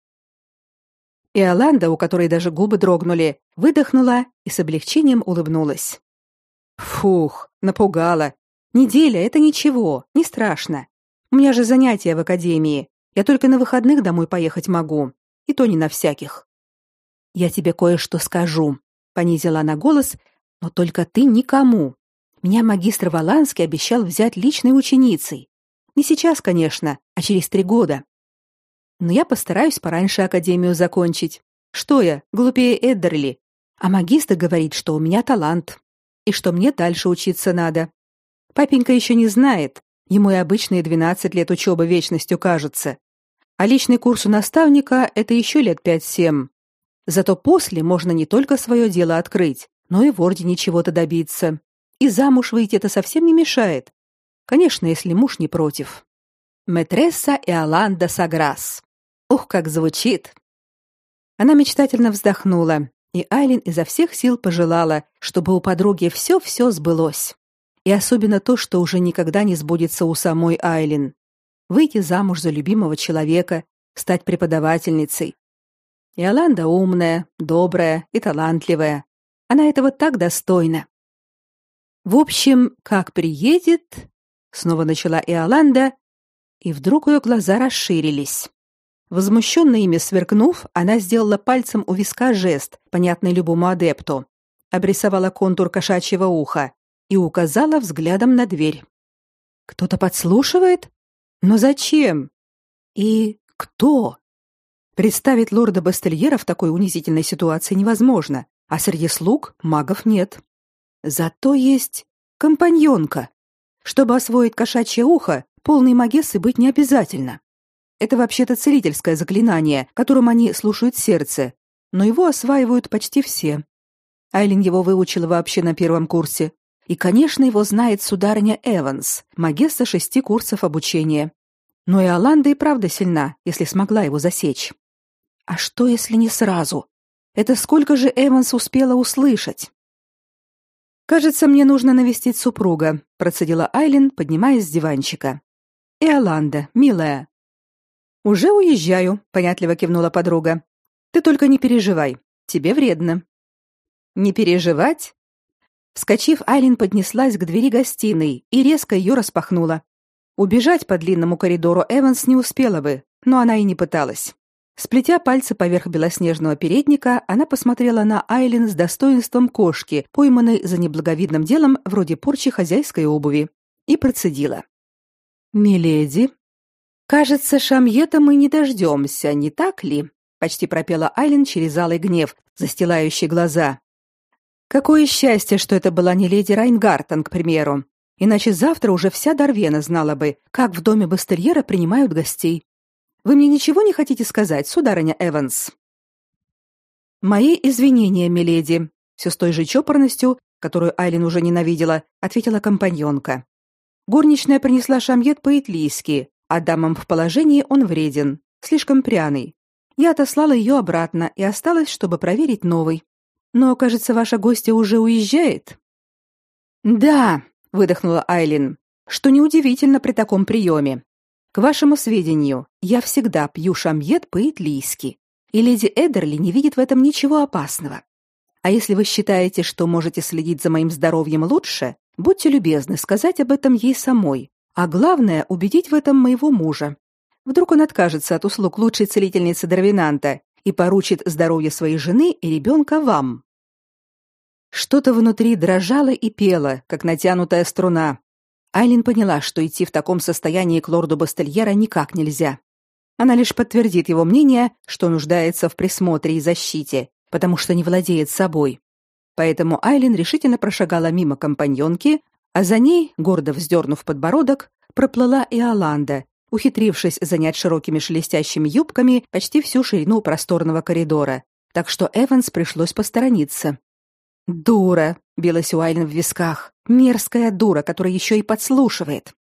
Иоланда, у которой даже губы дрогнули, выдохнула и с облегчением улыбнулась. Фух, напугала. Неделя это ничего, не страшно. У меня же занятия в академии. Я только на выходных домой поехать могу, и то не на всяких. Я тебе кое-что скажу, понизила она голос, но только ты никому. Меня магистр Валанский обещал взять личной ученицей. Не сейчас, конечно, а через три года. Но я постараюсь пораньше академию закончить. Что я, глупее Эддерли? А магистр говорит, что у меня талант и что мне дальше учиться надо. Папенька еще не знает, ему и обычные 12 лет учебы вечностью кажутся. А личный курс у наставника это еще лет 5-7. Зато после можно не только свое дело открыть, но и в ордене чего-то добиться. И замуж выйти это совсем не мешает. Конечно, если муж не против. Метресса и Аланда Саграс. Ух, как звучит. Она мечтательно вздохнула, и Айлин изо всех сил пожелала, чтобы у подруги все-все сбылось. И особенно то, что уже никогда не сбудется у самой Айлин. Выйти замуж за любимого человека, стать преподавательницей. И Аланда умная, добрая и талантливая. Она этого так достойна. В общем, как приедет, снова начала Иоланда, и вдруг ее глаза расширились. Возмущенно ими сверкнув, она сделала пальцем у виска жест, понятный любому адепту, обрисовала контур кошачьего уха и указала взглядом на дверь. Кто-то подслушивает? Но зачем? И кто? Представить лорда Бастельера в такой унизительной ситуации невозможно, а среди слуг магов нет. Зато есть компаньонка. Чтобы освоить кошачье ухо, полной магессы быть не обязательно. Это вообще-то целительское заклинание, которым они слушают сердце, но его осваивают почти все. Айлин его выучила вообще на первом курсе. И, конечно, его знает сударыня Эванс, магесса шести курсов обучения. Но и Аланда и правда сильна, если смогла его засечь. А что, если не сразу? Это сколько же Эванс успела услышать? Кажется, мне нужно навестить супруга, процедила Айлин, поднимаясь с диванчика. Иоланда, милая, уже уезжаю, понятливо кивнула подруга. Ты только не переживай, тебе вредно. Не переживать? Вскочив, Айлин поднеслась к двери гостиной и резко ее распахнула. Убежать по длинному коридору Эванс не успела бы, но она и не пыталась. Сплетя пальцы поверх белоснежного передника, она посмотрела на Айлин с достоинством кошки, пойманной за неблаговидным делом вроде порчи хозяйской обуви, и процедила: "Миледи, Кажется, Шамьета мы не дождемся, не так ли? Почти пропела Айлин через алый гнев, застилающий глаза. Какое счастье, что это была не леди Райнгартен, к примеру. Иначе завтра уже вся Дарвена знала бы, как в доме Бастерьера принимают гостей. Вы мне ничего не хотите сказать, сударыня Эванс? Мои извинения, миледи, все с той же чопорностью, которую Айлин уже ненавидела, ответила компаньонка. Горничная принесла шамьет по-итлийски, а дамам в положении он вреден, слишком пряный. Я отослала ее обратно и осталась, чтобы проверить новый. Но, кажется, ваша гостья уже уезжает. Да, выдохнула Айлин. Что неудивительно при таком приеме. К вашему сведению, я всегда пью шамьет по-итлийски, и леди Эдерли не видит в этом ничего опасного. А если вы считаете, что можете следить за моим здоровьем лучше, будьте любезны сказать об этом ей самой, а главное, убедить в этом моего мужа. Вдруг он откажется от услуг лучшей целительницы Дарвинанта и поручит здоровье своей жены и ребенка вам. Что-то внутри дрожало и пело, как натянутая струна. Айлин поняла, что идти в таком состоянии к лорду Бастельера никак нельзя. Она лишь подтвердит его мнение, что нуждается в присмотре и защите, потому что не владеет собой. Поэтому Айлин решительно прошагала мимо компаньонки, а за ней, гордо вздернув подбородок, проплыла и Аланда, ухитрившись занять широкими шелестящими юбками почти всю ширину просторного коридора, так что Эванс пришлось посторониться. «Дура!» — билась Уайлен в висках. «Мерзкая дура, которая еще и подслушивает!»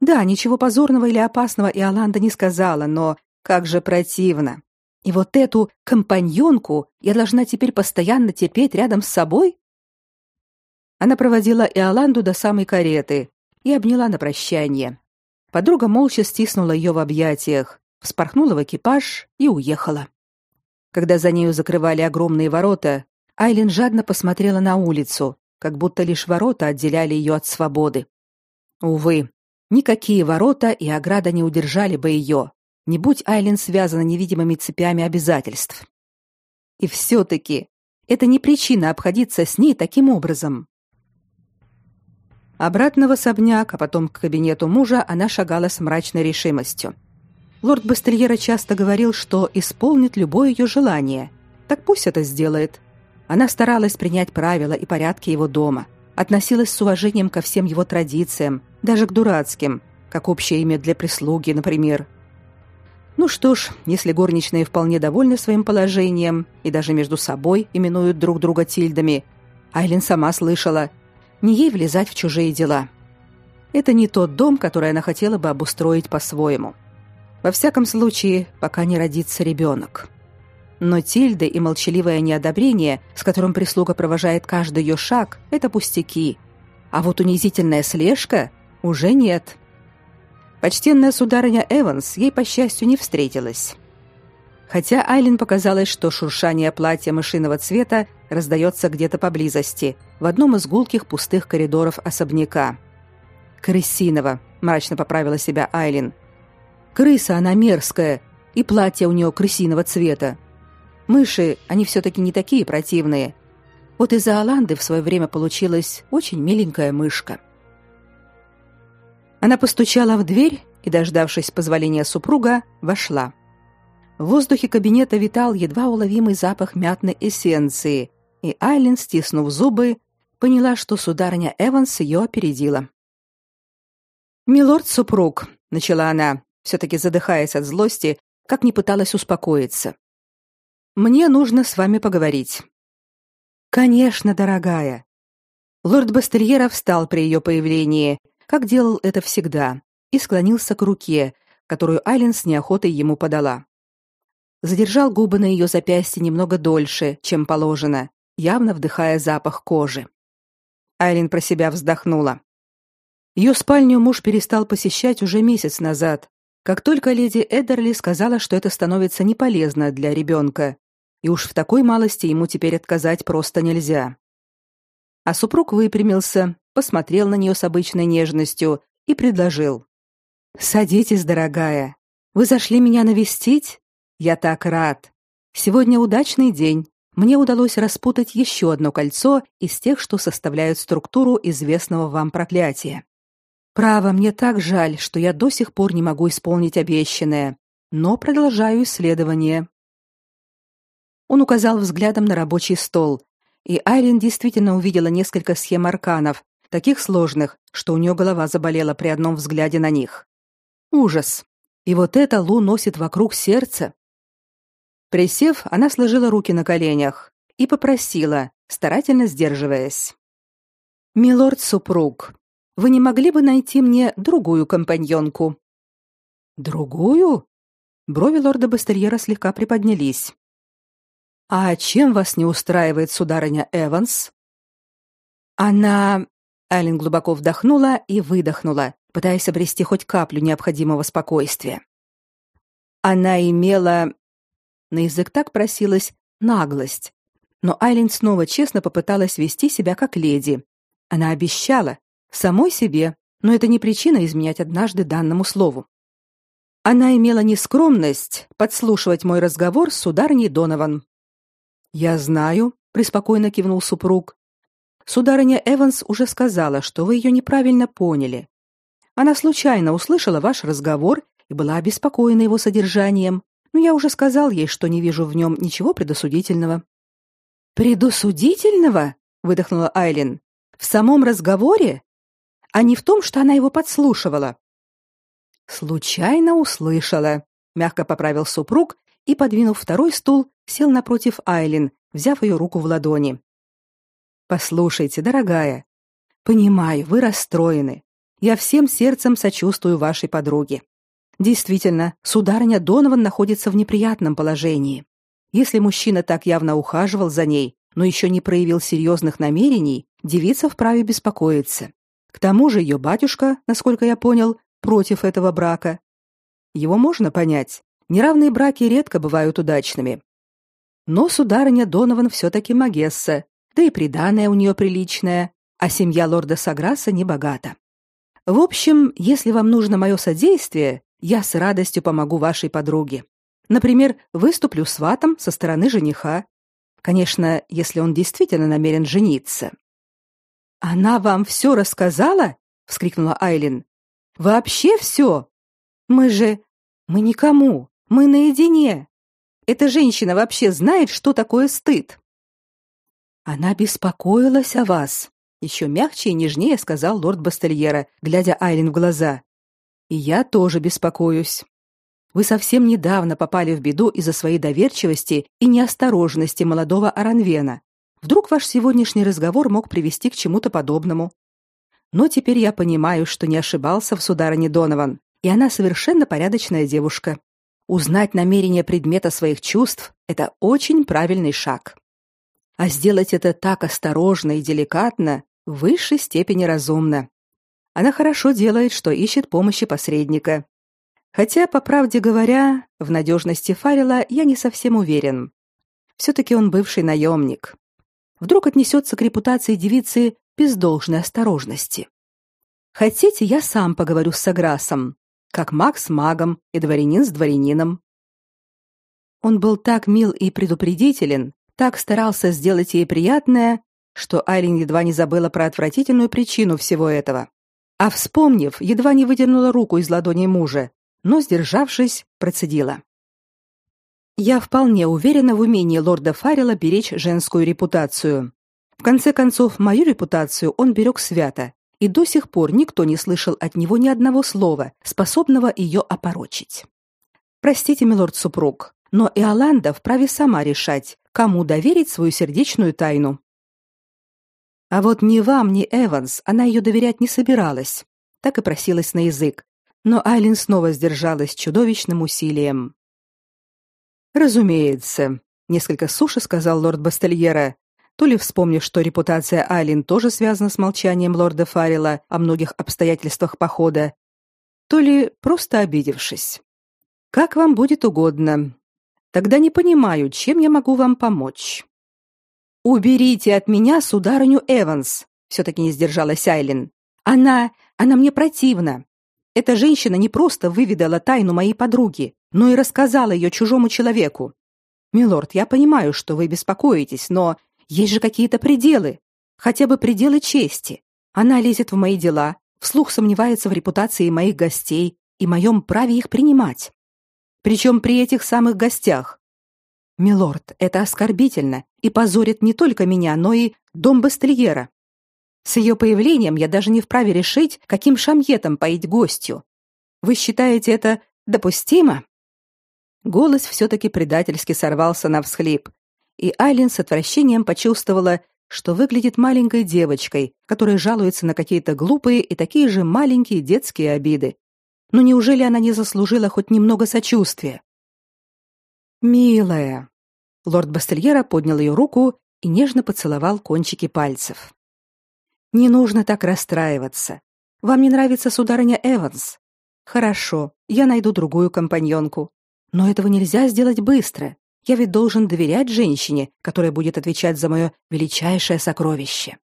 Да, ничего позорного или опасного Иоланда не сказала, но как же противно. И вот эту компаньонку я должна теперь постоянно терпеть рядом с собой? Она проводила Иоланду до самой кареты и обняла на прощание. Подруга молча стиснула ее в объятиях, вспорхнула в экипаж и уехала. Когда за нею закрывали огромные ворота, Айлин жадно посмотрела на улицу, как будто лишь ворота отделяли ее от свободы. Увы, никакие ворота и ограда не удержали бы ее, не будь Айлин связана невидимыми цепями обязательств. И все-таки это не причина обходиться с ней таким образом. Обратно в особняк, а потом к кабинету мужа она шагала с мрачной решимостью. Лорд Бастельера часто говорил, что исполнит любое ее желание. Так пусть это сделает. Она старалась принять правила и порядки его дома, относилась с уважением ко всем его традициям, даже к дурацким, как общее имя для прислуги, например – ну что ж, если горничные вполне довольны своим положением и даже между собой именуют друг друга Тильдами, Айлин сама слышала, не ей влезать в чужие дела. Это не тот дом, который она хотела бы обустроить по-своему. Во всяком случае, пока не родится ребенок. Но Тильды и молчаливое неодобрение, с которым прислуга провожает каждый ее шаг, это пустяки. А вот унизительная слежка уже нет. Почтенная сударыня Эванс ей, по счастью, не встретилась. Хотя Айлин показалось, что шуршание платья мышиного цвета раздается где-то поблизости, в одном из гулких пустых коридоров особняка. «Крысиного», — мрачно поправила себя Айлин. «Крыса она мерзкая, и платье у нее крысиного цвета. Мыши, они все-таки не такие противные. Вот из-за Аланды в свое время получилась очень миленькая мышка». Она постучала в дверь и, дождавшись позволения супруга, вошла. В воздухе кабинета витал едва уловимый запах мятной эссенции, и Айлин, стиснув зубы, поняла, что сударыня Эванс ее опередила. «Милорд-супруг», — начала она, все-таки задыхаясь от злости, как не пыталась успокоиться. «Мне нужно с вами поговорить». «Конечно, дорогая». Лорд Бастерьера встал при ее появлении как делал это всегда, и склонился к руке, которую Айлин с неохотой ему подала. Задержал губы на ее запястье немного дольше, чем положено, явно вдыхая запах кожи. Айлин про себя вздохнула. Ее спальню муж перестал посещать уже месяц назад, как только леди Эдерли сказала, что это становится неполезно для ребенка, и уж в такой малости ему теперь отказать просто нельзя. А супруг выпрямился, посмотрел на нее с обычной нежностью и предложил. «Садитесь, дорогая. Вы зашли меня навестить? Я так рад. Сегодня удачный день. Мне удалось распутать еще одно кольцо из тех, что составляют структуру известного вам проклятия. Право, мне так жаль, что я до сих пор не могу исполнить обещанное, но продолжаю исследование». Он указал взглядом на рабочий стол, и Айрин действительно увидела несколько схем арканов, таких сложных, что у нее голова заболела при одном взгляде на них. Ужас. И вот это Лу носит вокруг сердца. Присев, она сложила руки на коленях и попросила, старательно сдерживаясь: "Милорд-супруг, вы не могли бы найти мне другую компаньонку?" "Другую?" Брови лорда Бастерьера слегка приподнялись. А чем вас не устраивает сударыня Эванс? Она Айлин глубоко вдохнула и выдохнула, пытаясь обрести хоть каплю необходимого спокойствия. Она имела на язык так просилась наглость, но Айлин снова честно попыталась вести себя как леди. Она обещала самой себе, но это не причина изменять однажды данному слову. Она имела нескромность подслушивать мой разговор с сударыней Донован. Я знаю, преспокойно кивнул супруг. Сударыня Эванс уже сказала, что вы ее неправильно поняли. Она случайно услышала ваш разговор и была обеспокоена его содержанием, но я уже сказал ей, что не вижу в нем ничего предосудительного. Предосудительного? выдохнула Айлин. В самом разговоре, а не в том, что она его подслушивала. Случайно услышала, мягко поправил супруг и, подвинув второй стул, сел напротив Айлин, взяв ее руку в ладони. Послушайте, дорогая, понимаю, вы расстроены. Я всем сердцем сочувствую вашей подруге. Действительно, сударыня Донован находится в неприятном положении. Если мужчина так явно ухаживал за ней, но еще не проявил серьезных намерений, девица вправе беспокоиться. К тому же ее батюшка, насколько я понял, против этого брака. Его можно понять. Неравные браки редко бывают удачными. Но сударыня Донован все-таки магесса, да и приданое у нее приличное, а семья лорда Саграса не богата. В общем, если вам нужно мое содействие, я с радостью помогу вашей подруге. Например, выступлю сватом со стороны жениха. Конечно, если он действительно намерен жениться. Она вам все рассказала? вскрикнула Айлин. Вообще все? Мы же мы никому, мы наедине. Эта женщина вообще знает, что такое стыд. Она беспокоилась о вас, еще мягче и нежнее сказал лорд Бастельера, глядя Айлин в глаза. И я тоже беспокоюсь. Вы совсем недавно попали в беду из-за своей доверчивости и неосторожности молодого Аранвена. Вдруг ваш сегодняшний разговор мог привести к чему-то подобному. Но теперь я понимаю, что не ошибался в сударыне Донован, и она совершенно порядочная девушка. Узнать намерение предмета своих чувств это очень правильный шаг. А сделать это так осторожно и деликатно в высшей степени разумно. Она хорошо делает, что ищет помощи посредника. Хотя, по правде говоря, в надежности Фарила я не совсем уверен. Все-таки он бывший наемник. Вдруг отнесется к репутации девицы без должной осторожности. Хотите, я сам поговорю с Саграсом, как маг с магом и дворянин с дворянином. Он был так мил и предупредителен, так старался сделать ей приятное, что Айлин едва не забыла про отвратительную причину всего этого. А вспомнив, едва не выдернула руку из ладони мужа, но, сдержавшись, процедила. «Я вполне уверена в умении лорда Фаррелла беречь женскую репутацию. В конце концов, мою репутацию он берег свято, и до сих пор никто не слышал от него ни одного слова, способного ее опорочить. Простите, милорд-супруг, но Иоланда вправе сама решать, кому доверить свою сердечную тайну. А вот ни вам, ни Эванс она ее доверять не собиралась, так и просилась на язык, но Айлин снова сдержалась чудовищным усилием. «Разумеется», — несколько суше сказал лорд Бастельера, то ли вспомнив, что репутация Айлин тоже связана с молчанием лорда Фаррелла о многих обстоятельствах похода, то ли просто обидевшись. «Как вам будет угодно. Тогда не понимаю, чем я могу вам помочь». «Уберите от меня сударыню Эванс», — все-таки не сдержалась Айлин. «Она... она мне противна. Эта женщина не просто выведала тайну моей подруги, но и рассказала ее чужому человеку. Милорд, я понимаю, что вы беспокоитесь, но есть же какие-то пределы, хотя бы пределы чести. Она лезет в мои дела, вслух сомневается в репутации моих гостей и моем праве их принимать. Причем при этих самых гостях. Милорд, это оскорбительно и позорит не только меня, но и дом Бастельера. С ее появлением я даже не вправе решить, каким шамьетом поить гостью. Вы считаете это допустимо? Голос все-таки предательски сорвался на всхлип, и Айлин с отвращением почувствовала, что выглядит маленькой девочкой, которая жалуется на какие-то глупые и такие же маленькие детские обиды. Но неужели она не заслужила хоть немного сочувствия? Милая. Лорд Бастельера поднял ее руку и нежно поцеловал кончики пальцев. Не нужно так расстраиваться. Вам не нравится сударыня Эванс? Хорошо, я найду другую компаньонку. Но этого нельзя сделать быстро. Я ведь должен доверять женщине, которая будет отвечать за мое величайшее сокровище.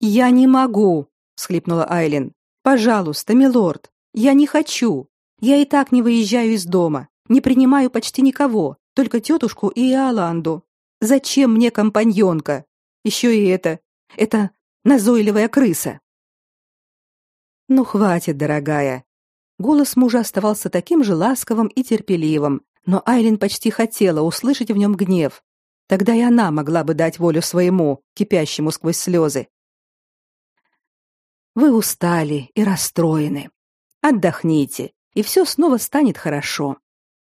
Я не могу, всхлипнула Айлин. Пожалуйста, милорд, я не хочу. Я и так не выезжаю из дома, не принимаю почти никого, только тетушку и Иоланду. Зачем мне компаньонка? Еще и это, это назойливая крыса. Ну хватит, дорогая. Голос мужа оставался таким же ласковым и терпеливым, но Айлин почти хотела услышать в нем гнев. Тогда и она могла бы дать волю своему, кипящему сквозь слезы. Вы устали и расстроены. Отдохните, и все снова станет хорошо.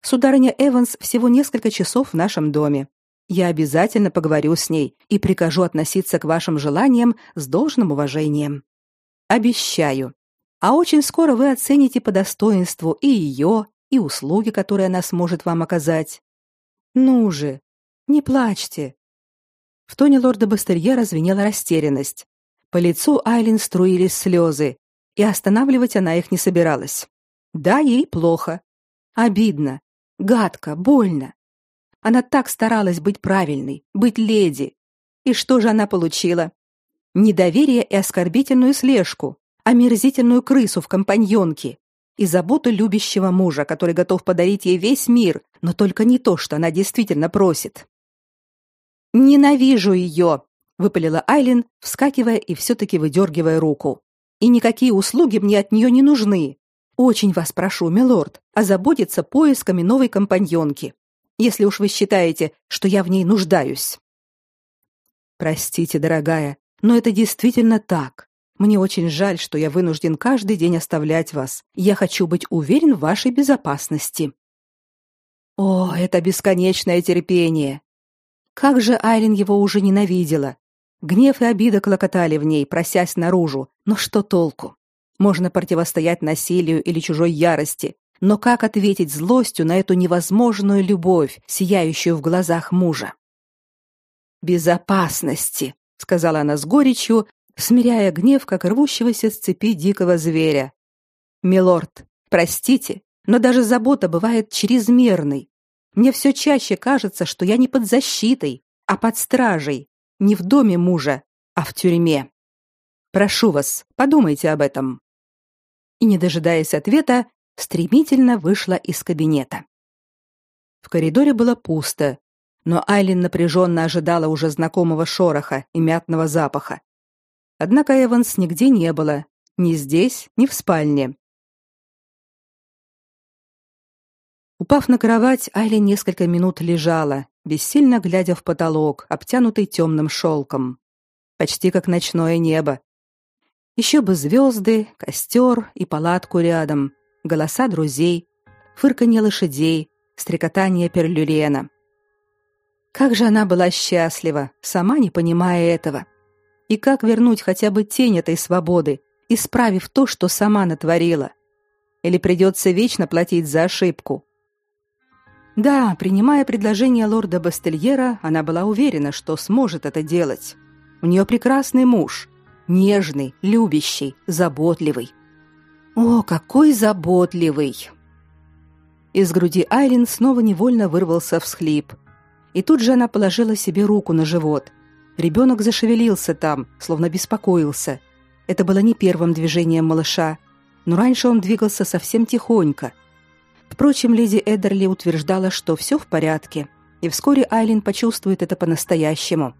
Сударыня Эванс всего несколько часов в нашем доме. Я обязательно поговорю с ней и прикажу относиться к вашим желаниям с должным уважением. Обещаю. А очень скоро вы оцените по достоинству и ее, и услуги, которые она сможет вам оказать. Ну же, не плачьте. В тоне лорда Бастерьера звенела растерянность. По лицу Айлин струились слезы, и останавливать она их не собиралась. Да, ей плохо. Обидно, гадко, больно. Она так старалась быть правильной, быть леди. И что же она получила? Недоверие и оскорбительную слежку, омерзительную крысу в компаньонке и заботу любящего мужа, который готов подарить ей весь мир, но только не то, что она действительно просит. «Ненавижу ее!» — выпалила Айлин, вскакивая и все-таки выдергивая руку. «И никакие услуги мне от нее не нужны. Очень вас прошу, милорд, озаботиться поисками новой компаньонки если уж вы считаете, что я в ней нуждаюсь. Простите, дорогая, но это действительно так. Мне очень жаль, что я вынужден каждый день оставлять вас. Я хочу быть уверен в вашей безопасности. О, это бесконечное терпение. Как же Айлин его уже ненавидела. Гнев и обида клокотали в ней, просясь наружу. Но что толку? Можно противостоять насилию или чужой ярости, но как ответить злостью на эту невозможную любовь, сияющую в глазах мужа? «Безопасности», — сказала она с горечью, смиряя гнев, как рвущегося с цепи дикого зверя. «Милорд, простите, но даже забота бывает чрезмерной. Мне все чаще кажется, что я не под защитой, а под стражей, не в доме мужа, а в тюрьме. Прошу вас, подумайте об этом». И, не дожидаясь ответа, стремительно вышла из кабинета. В коридоре было пусто, но Айлин напряженно ожидала уже знакомого шороха и мятного запаха. Однако Эванс нигде не было, ни здесь, ни в спальне. Упав на кровать, Айлин несколько минут лежала, бессильно глядя в потолок, обтянутый темным шелком. Почти как ночное небо. Еще бы звезды, костер и палатку рядом голоса друзей, фырканье лошадей, стрекотание перлюрена. Как же она была счастлива, сама не понимая этого. И как вернуть хотя бы тень этой свободы, исправив то, что сама натворила? Или придется вечно платить за ошибку? Да, принимая предложение лорда Бастельера, она была уверена, что сможет это делать. У нее прекрасный муж, нежный, любящий, заботливый. О, какой заботливый! Из груди Айлин снова невольно вырвался всхлип. И тут же она положила себе руку на живот. Ребенок зашевелился там, словно беспокоился. Это было не первым движением малыша, но раньше он двигался совсем тихонько. Впрочем, леди Эдерли утверждала, что все в порядке, и вскоре Айлин почувствует это по-настоящему.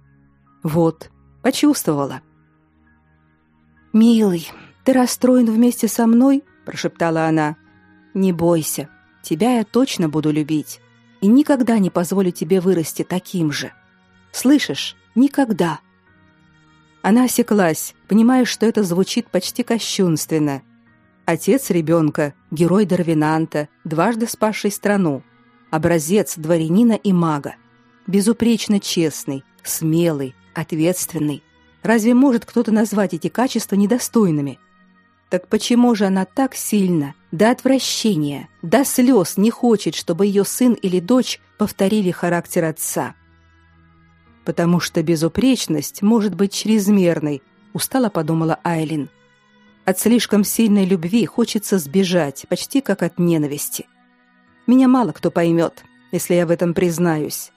Вот, почувствовала. «Милый, ты расстроен вместе со мной?» – прошептала она. «Не бойся, тебя я точно буду любить и никогда не позволю тебе вырасти таким же. Слышишь? Никогда!» Она осеклась, понимая, что это звучит почти кощунственно. Отец ребенка, герой Дарвинанта, дважды спасший страну, образец дворянина и мага, безупречно честный, смелый, ответственный. Разве может кто-то назвать эти качества недостойными? Так почему же она так сильно, до отвращения, до слез не хочет, чтобы ее сын или дочь повторили характер отца? Потому что безупречность может быть чрезмерной, устало подумала Айлин. От слишком сильной любви хочется сбежать, почти как от ненависти. Меня мало кто поймет, если я в этом признаюсь.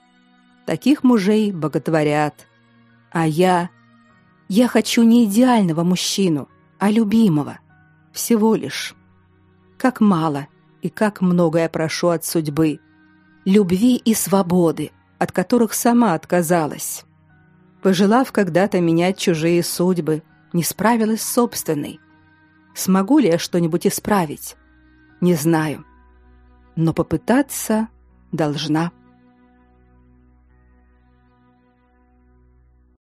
Таких мужей боготворят. А я... Я хочу не идеального мужчину, а любимого. Всего лишь. Как мало и как много я прошу от судьбы. Любви и свободы, от которых сама отказалась. Пожелав когда-то менять чужие судьбы, не справилась с собственной. Смогу ли я что-нибудь исправить? Не знаю. Но попытаться должна.